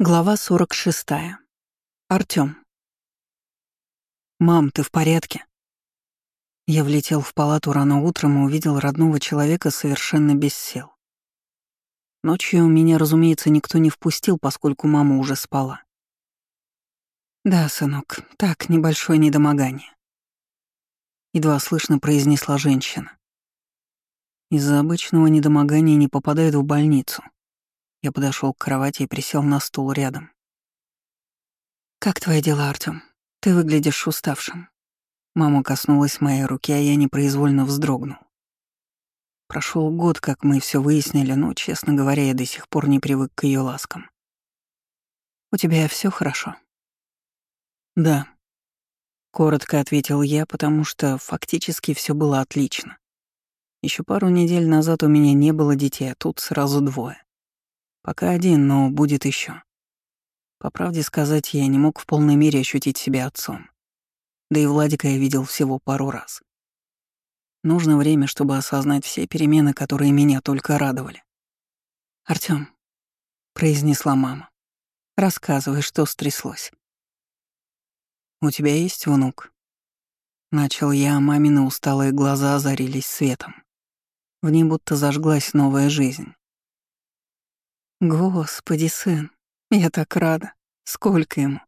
Глава 46. Артём. «Мам, ты в порядке?» Я влетел в палату рано утром и увидел родного человека совершенно без сил. Ночью меня, разумеется, никто не впустил, поскольку мама уже спала. «Да, сынок, так, небольшое недомогание», — едва слышно произнесла женщина. Из-за обычного недомогания не попадают в больницу. Я подошел к кровати и присел на стул рядом. «Как твои дела, Артём? Ты выглядишь уставшим». Мама коснулась моей руки, а я непроизвольно вздрогнул. Прошел год, как мы все выяснили, но, честно говоря, я до сих пор не привык к ее ласкам. «У тебя все хорошо?» «Да», — коротко ответил я, потому что фактически все было отлично. Еще пару недель назад у меня не было детей, а тут сразу двое. Пока один, но будет еще. По правде сказать, я не мог в полной мере ощутить себя отцом. Да и Владика я видел всего пару раз. Нужно время, чтобы осознать все перемены, которые меня только радовали. «Артём», — произнесла мама, — «рассказывай, что стряслось». «У тебя есть внук?» Начал я, а мамины усталые глаза озарились светом. В ней будто зажглась новая жизнь. «Господи, сын, я так рада. Сколько ему?»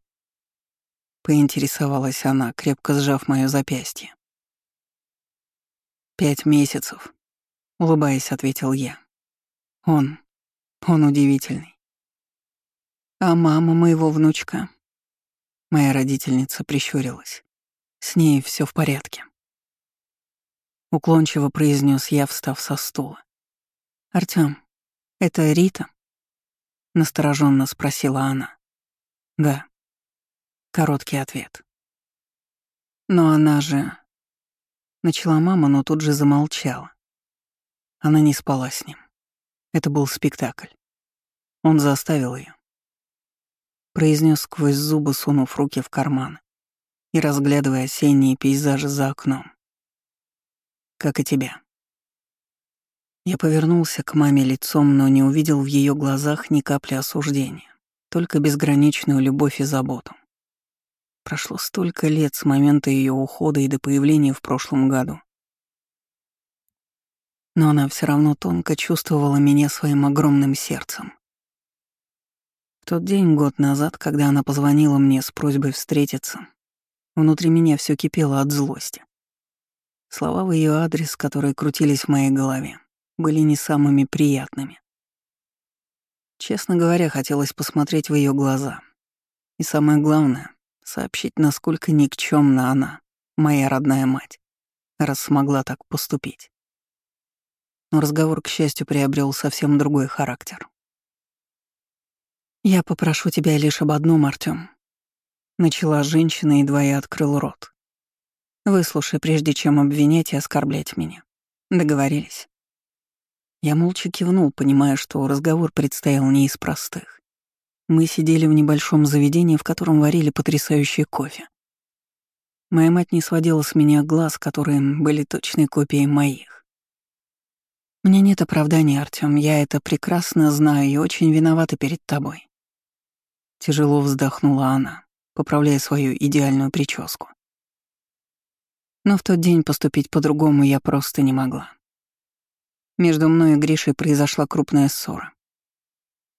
Поинтересовалась она, крепко сжав моё запястье. «Пять месяцев», — улыбаясь, ответил я. «Он, он удивительный». «А мама моего внучка?» Моя родительница прищурилась. «С ней все в порядке». Уклончиво произнес я, встав со стула. «Артём, это Рита?» Настороженно спросила она. Да. Короткий ответ. Но она же... Начала мама, но тут же замолчала. Она не спала с ним. Это был спектакль. Он заставил ее. Произнес сквозь зубы, сунув руки в карман и разглядывая осенние пейзажи за окном. Как и тебя. Я повернулся к маме лицом, но не увидел в ее глазах ни капли осуждения, только безграничную любовь и заботу. Прошло столько лет с момента ее ухода и до появления в прошлом году. Но она все равно тонко чувствовала меня своим огромным сердцем. В тот день, год назад, когда она позвонила мне с просьбой встретиться, внутри меня все кипело от злости. Слова в ее адрес, которые крутились в моей голове, были не самыми приятными. Честно говоря, хотелось посмотреть в ее глаза. И самое главное — сообщить, насколько никчемна она, моя родная мать, раз смогла так поступить. Но разговор, к счастью, приобрел совсем другой характер. «Я попрошу тебя лишь об одном, Артём», — начала женщина, едва я открыл рот. «Выслушай, прежде чем обвинять и оскорблять меня. Договорились?» Я молча кивнул, понимая, что разговор предстоял не из простых. Мы сидели в небольшом заведении, в котором варили потрясающий кофе. Моя мать не сводила с меня глаз, которые были точной копией моих. «Мне нет оправдания, Артём, я это прекрасно знаю и очень виновата перед тобой». Тяжело вздохнула она, поправляя свою идеальную прическу. Но в тот день поступить по-другому я просто не могла. Между мной и Гришей произошла крупная ссора.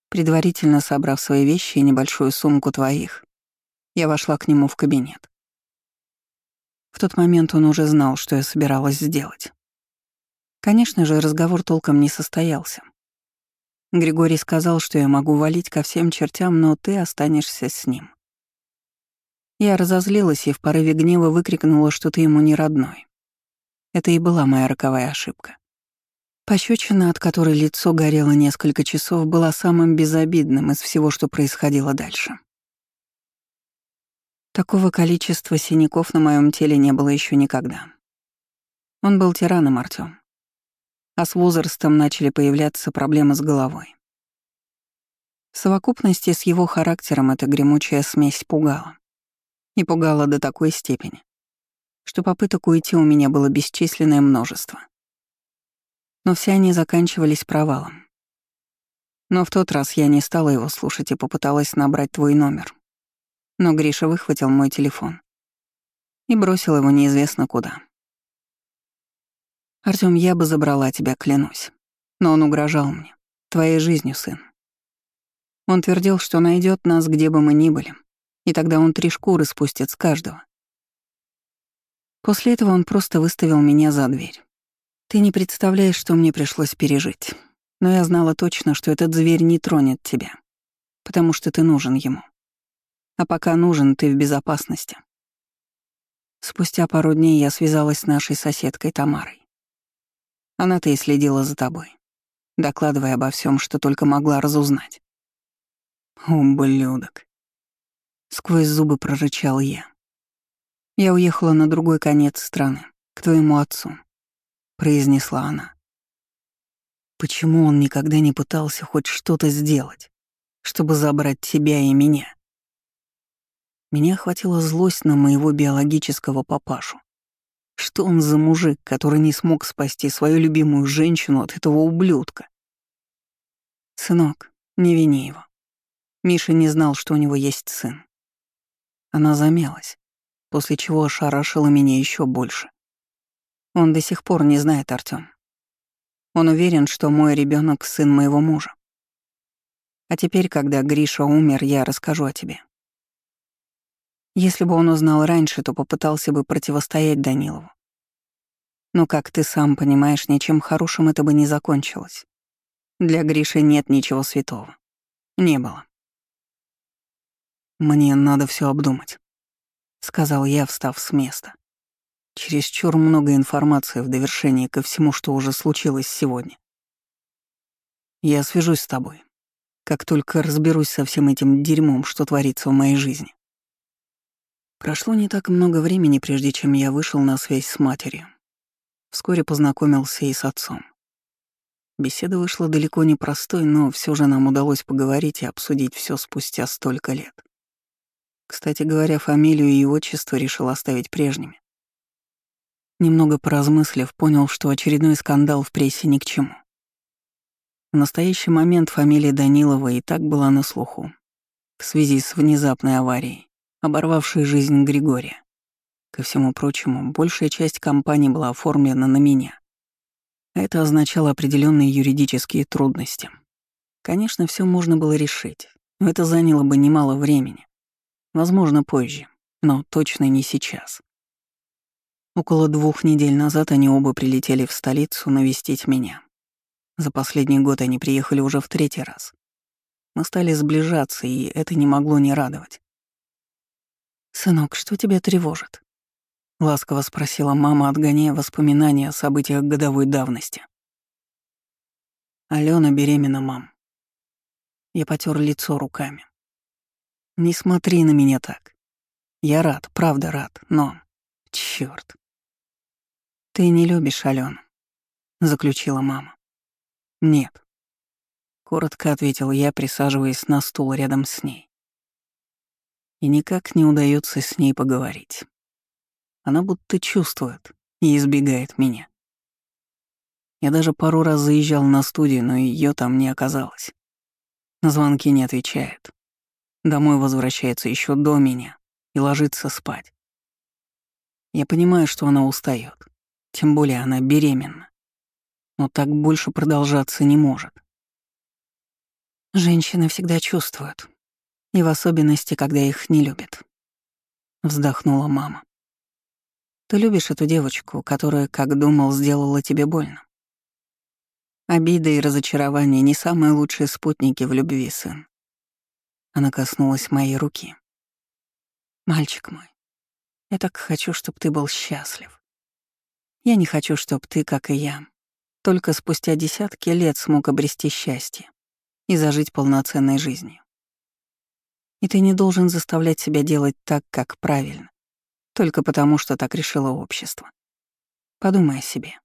Предварительно собрав свои вещи и небольшую сумку твоих, я вошла к нему в кабинет. В тот момент он уже знал, что я собиралась сделать. Конечно же, разговор толком не состоялся. Григорий сказал, что я могу валить ко всем чертям, но ты останешься с ним. Я разозлилась и в порыве гнева выкрикнула, что ты ему не родной. Это и была моя роковая ошибка. Пощечина, от которой лицо горело несколько часов, была самым безобидным из всего, что происходило дальше. Такого количества синяков на моем теле не было еще никогда. Он был тираном, Артём. А с возрастом начали появляться проблемы с головой. В совокупности с его характером эта гремучая смесь пугала. И пугала до такой степени, что попыток уйти у меня было бесчисленное множество но все они заканчивались провалом. Но в тот раз я не стала его слушать и попыталась набрать твой номер. Но Гриша выхватил мой телефон и бросил его неизвестно куда. Артём, я бы забрала тебя, клянусь. Но он угрожал мне. Твоей жизнью, сын. Он твердил, что найдет нас, где бы мы ни были, и тогда он три шкуры спустит с каждого. После этого он просто выставил меня за дверь. Ты не представляешь, что мне пришлось пережить. Но я знала точно, что этот зверь не тронет тебя, потому что ты нужен ему. А пока нужен, ты в безопасности. Спустя пару дней я связалась с нашей соседкой Тамарой. Она-то и следила за тобой, докладывая обо всем, что только могла разузнать. «Ублюдок!» Сквозь зубы прорычал я. «Я уехала на другой конец страны, к твоему отцу», — произнесла она. Почему он никогда не пытался хоть что-то сделать, чтобы забрать тебя и меня? Меня охватила злость на моего биологического папашу. Что он за мужик, который не смог спасти свою любимую женщину от этого ублюдка? Сынок, не вини его. Миша не знал, что у него есть сын. Она замялась, после чего ошарашила меня еще больше. Он до сих пор не знает Артём. Он уверен, что мой ребенок сын моего мужа. А теперь, когда Гриша умер, я расскажу о тебе. Если бы он узнал раньше, то попытался бы противостоять Данилову. Но, как ты сам понимаешь, ничем хорошим это бы не закончилось. Для Гриши нет ничего святого. Не было. «Мне надо все обдумать», — сказал я, встав с места. Чересчур много информации в довершении ко всему, что уже случилось сегодня. Я свяжусь с тобой, как только разберусь со всем этим дерьмом, что творится в моей жизни. Прошло не так много времени, прежде чем я вышел на связь с матерью. Вскоре познакомился и с отцом. Беседа вышла далеко не простой, но все же нам удалось поговорить и обсудить все спустя столько лет. Кстати говоря, фамилию и отчество решил оставить прежними. Немного поразмыслив, понял, что очередной скандал в прессе ни к чему. В настоящий момент фамилия Данилова и так была на слуху, в связи с внезапной аварией, оборвавшей жизнь Григория. Ко всему прочему, большая часть компании была оформлена на меня. Это означало определенные юридические трудности. Конечно, все можно было решить, но это заняло бы немало времени. Возможно, позже, но точно не сейчас. Около двух недель назад они оба прилетели в столицу навестить меня. За последний год они приехали уже в третий раз. Мы стали сближаться, и это не могло не радовать. «Сынок, что тебя тревожит?» — ласково спросила мама, отгоняя воспоминания о событиях годовой давности. Алена беременна, мам. Я потер лицо руками. Не смотри на меня так. Я рад, правда рад, но... Чёрт. «Ты не любишь Алену», — заключила мама. «Нет», — коротко ответил я, присаживаясь на стул рядом с ней. И никак не удается с ней поговорить. Она будто чувствует и избегает меня. Я даже пару раз заезжал на студию, но ее там не оказалось. На звонки не отвечает. Домой возвращается еще до меня и ложится спать. Я понимаю, что она устает, тем более она беременна. Но так больше продолжаться не может. Женщины всегда чувствуют. И в особенности, когда их не любят. Вздохнула мама. Ты любишь эту девочку, которая, как думал, сделала тебе больно. Обида и разочарование — не самые лучшие спутники в любви, сын. Она коснулась моей руки. «Мальчик мой, я так хочу, чтобы ты был счастлив. Я не хочу, чтобы ты, как и я, только спустя десятки лет смог обрести счастье и зажить полноценной жизнью. И ты не должен заставлять себя делать так, как правильно, только потому, что так решило общество. Подумай о себе.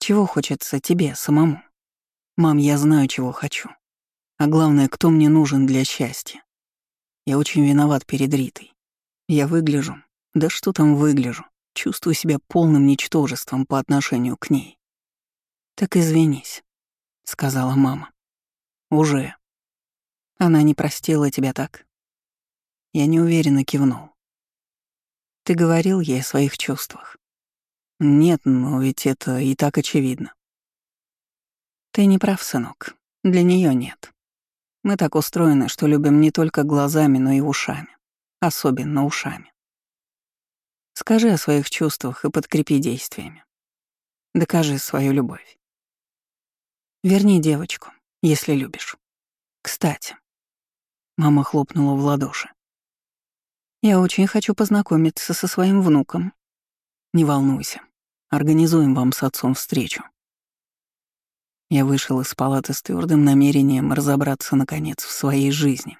Чего хочется тебе самому? Мам, я знаю, чего хочу. А главное, кто мне нужен для счастья. Я очень виноват перед Ритой. Я выгляжу, да что там выгляжу, Чувствую себя полным ничтожеством по отношению к ней. «Так извинись», — сказала мама. Уже. Она не простила тебя так? Я неуверенно кивнул. Ты говорил ей о своих чувствах. Нет, но ведь это и так очевидно. Ты не прав, сынок. Для нее нет. Мы так устроены, что любим не только глазами, но и ушами. Особенно ушами. Скажи о своих чувствах и подкрепи действиями. Докажи свою любовь. Верни девочку, если любишь. Кстати. Мама хлопнула в ладоши. Я очень хочу познакомиться со своим внуком. Не волнуйся. Организуем вам с отцом встречу. Я вышел из палаты с твердым намерением разобраться, наконец, в своей жизни.